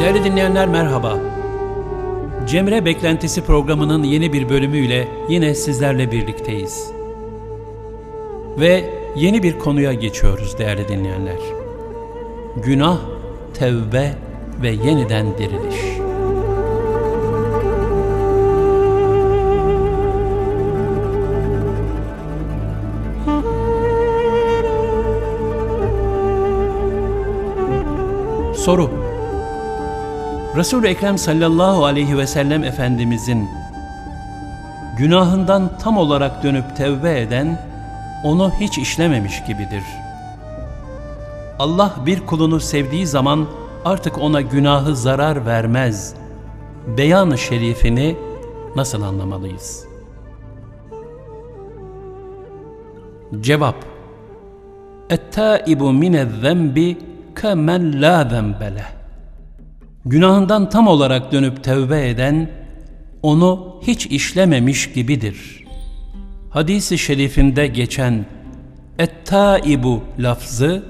Değerli dinleyenler merhaba. Cemre Beklentisi programının yeni bir bölümüyle yine sizlerle birlikteyiz. Ve yeni bir konuya geçiyoruz değerli dinleyenler. Günah, tevbe ve yeniden diriliş. Soru Resul-i Ekrem sallallahu aleyhi ve sellem Efendimizin günahından tam olarak dönüp tevbe eden onu hiç işlememiş gibidir. Allah bir kulunu sevdiği zaman artık ona günahı zarar vermez. Beyan-ı şerifini nasıl anlamalıyız? Cevap Et-tâibu minez-zembi kemen la zembeleh Günahından tam olarak dönüp tevbe eden, onu hiç işlememiş gibidir. Hadis-i şerifinde geçen et-taibu lafzı,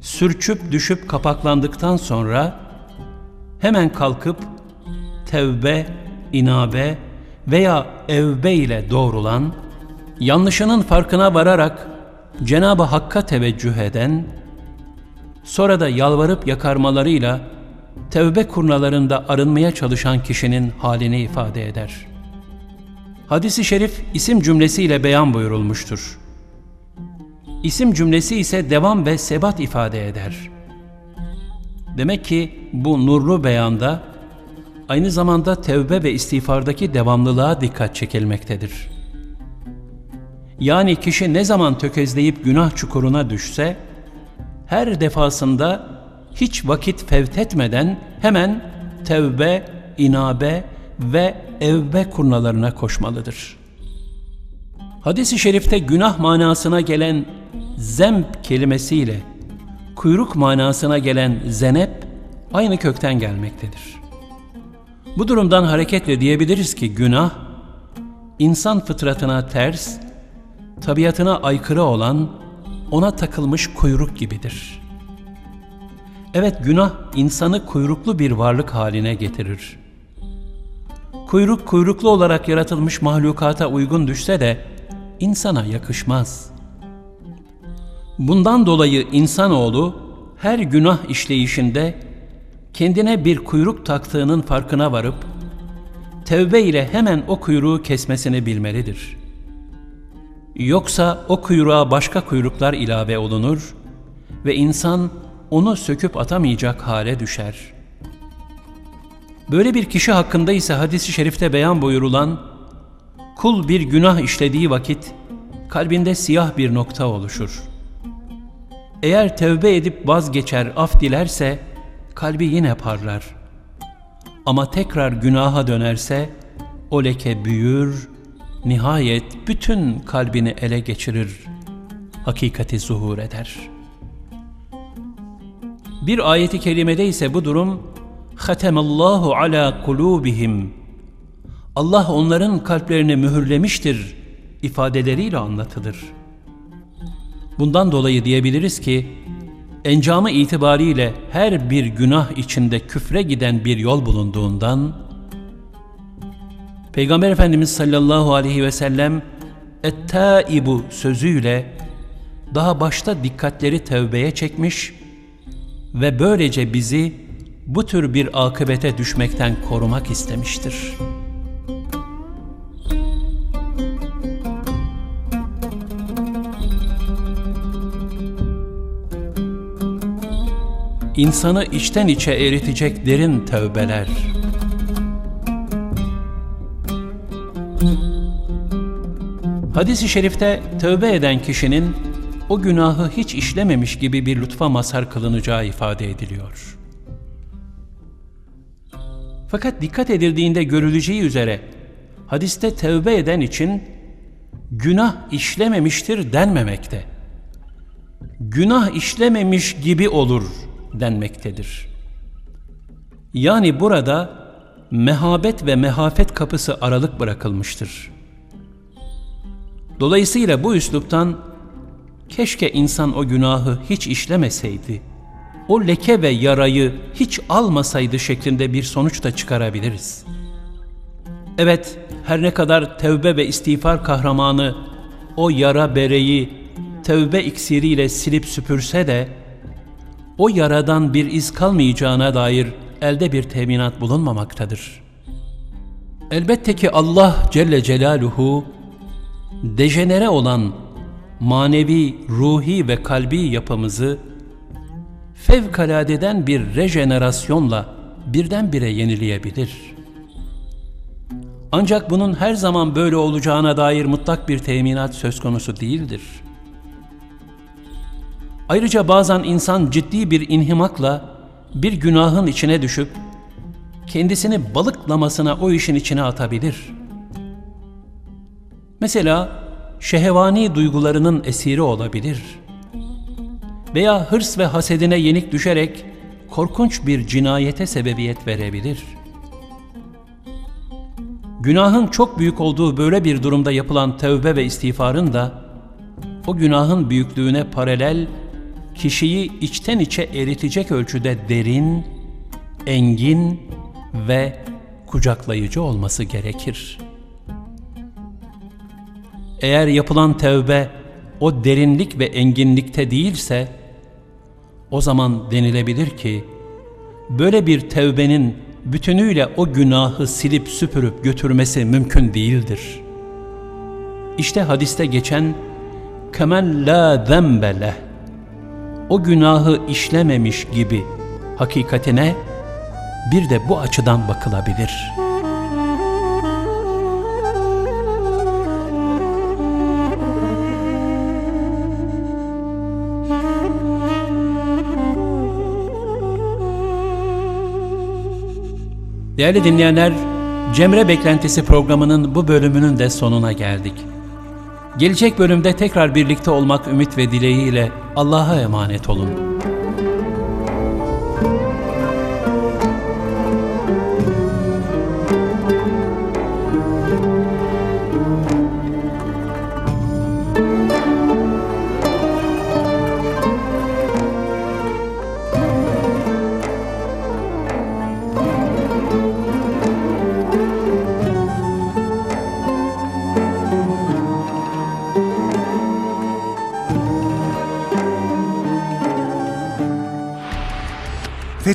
sürçüp düşüp kapaklandıktan sonra hemen kalkıp tevbe, inabe veya evbe ile doğrulan, yanlışının farkına vararak Cenab-ı Hakk'a teveccüh eden, sonra da yalvarıp yakarmalarıyla tevbe kurnalarında arınmaya çalışan kişinin halini ifade eder. Hadis-i şerif isim cümlesiyle beyan buyurulmuştur. İsim cümlesi ise devam ve sebat ifade eder. Demek ki bu nurlu beyanda aynı zamanda tevbe ve istiğfardaki devamlılığa dikkat çekilmektedir. Yani kişi ne zaman tökezleyip günah çukuruna düşse, her defasında hiç vakit fevtetmeden hemen tevbe, inabe ve evbe kurnalarına koşmalıdır. Hadis-i şerifte günah manasına gelen zemp kelimesiyle kuyruk manasına gelen zenep aynı kökten gelmektedir. Bu durumdan hareketle diyebiliriz ki günah, insan fıtratına ters, tabiatına aykırı olan, ona takılmış kuyruk gibidir.'' Evet günah insanı kuyruklu bir varlık haline getirir. Kuyruk kuyruklu olarak yaratılmış mahlukata uygun düşse de insana yakışmaz. Bundan dolayı insanoğlu her günah işleyişinde kendine bir kuyruk taktığının farkına varıp tevbe ile hemen o kuyruğu kesmesini bilmelidir. Yoksa o kuyruğa başka kuyruklar ilave olunur ve insan onu söküp atamayacak hale düşer. Böyle bir kişi hakkında ise hadisi şerifte beyan buyurulan, kul bir günah işlediği vakit kalbinde siyah bir nokta oluşur. Eğer tevbe edip vazgeçer, af dilerse kalbi yine parlar. Ama tekrar günaha dönerse o leke büyür, nihayet bütün kalbini ele geçirir, hakikati zuhur eder.'' Bir ayeti kerimede ise bu durum Hatemallahu ala kulubihim Allah onların kalplerini mühürlemiştir ifadeleriyle anlatılır. Bundan dolayı diyebiliriz ki encamı itibariyle her bir günah içinde küfre giden bir yol bulunduğundan Peygamber Efendimiz sallallahu aleyhi ve sellem et-taibu sözüyle daha başta dikkatleri tevbeye çekmiş ve böylece bizi bu tür bir akıbete düşmekten korumak istemiştir. İnsanı içten içe eritecek derin tövbeler. Hadis-i şerifte tövbe eden kişinin o günahı hiç işlememiş gibi bir lütfa mazhar kılınacağı ifade ediliyor. Fakat dikkat edildiğinde görüleceği üzere hadiste tevbe eden için günah işlememiştir denmemekte. Günah işlememiş gibi olur denmektedir. Yani burada mehabet ve mehafet kapısı aralık bırakılmıştır. Dolayısıyla bu üsluptan keşke insan o günahı hiç işlemeseydi o leke ve yarayı hiç almasaydı şeklinde bir sonuç da çıkarabiliriz. Evet, her ne kadar tevbe ve istiğfar kahramanı o yara bereyi tevbe iksiriyle silip süpürse de o yaradan bir iz kalmayacağına dair elde bir teminat bulunmamaktadır. Elbette ki Allah Celle Celaluhu dejenere olan manevi, ruhi ve kalbi yapımızı fevkaladeden bir rejenerasyonla birdenbire yenileyebilir. Ancak bunun her zaman böyle olacağına dair mutlak bir teminat söz konusu değildir. Ayrıca bazen insan ciddi bir inhimakla bir günahın içine düşüp kendisini balıklamasına o işin içine atabilir. Mesela şehvani duygularının esiri olabilir. Veya hırs ve hasedine yenik düşerek korkunç bir cinayete sebebiyet verebilir. Günahın çok büyük olduğu böyle bir durumda yapılan tövbe ve istiğfarın da o günahın büyüklüğüne paralel kişiyi içten içe eritecek ölçüde derin, engin ve kucaklayıcı olması gerekir eğer yapılan tevbe o derinlik ve enginlikte değilse, o zaman denilebilir ki, böyle bir tevbenin bütünüyle o günahı silip süpürüp götürmesi mümkün değildir. İşte hadiste geçen, kemen la zembeleh, o günahı işlememiş gibi hakikatine bir de bu açıdan bakılabilir.'' Değerli dinleyenler, Cemre Beklentisi programının bu bölümünün de sonuna geldik. Gelecek bölümde tekrar birlikte olmak ümit ve dileğiyle Allah'a emanet olun.